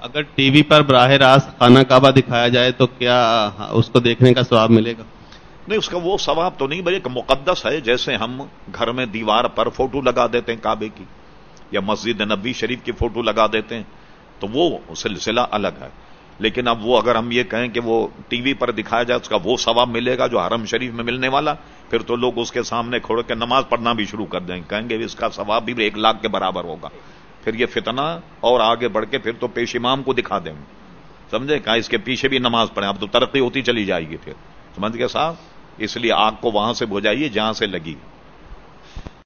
اگر T V پر براہ راست خانہ کعبہ دکھایا جائے تو کیا اس کو دیکھنے کا ثواب ملے گا؟ نہیں، اس کا وہ ثواب تو نہیں بھائی ایک مقدس ہے، جیسے ہم گھر میں دیوار پر فوٹو لگا دیتے ہیں کعبے کی، یا مسجد نبی شریف کی فوٹو لگا دیتے ہیں، تو وہ سلسلہ الگ ہے۔ لیکن اب وہ اگر ہم یہ کہیں کہ وہ ٹی وی پر دکھایا جائے، اس کا وہ ثواب ملے گا جو حرم شریف میں ملنے والا، پھر تو لوگ اس کے سامنے کھوڑ کے نماز پڑھنا بھی شروع کر دیں کہیں گے اس کا ثواب بھی ایک لاکھ کے برابر ہوگا۔ پھر یہ فتنہ اور آگے بڑھ کے پھر تو پیش امام کو دکھا دیں۔ سمجھے؟ کہا اس کے پیچھے بھی نماز پڑھیں، اب تو ترقی ہوتی چلی جائے گی پھر۔ سمجھ گئے صاحب؟ اس لیے آگ کو وہاں سے بجائیے جہاں سے لگی۔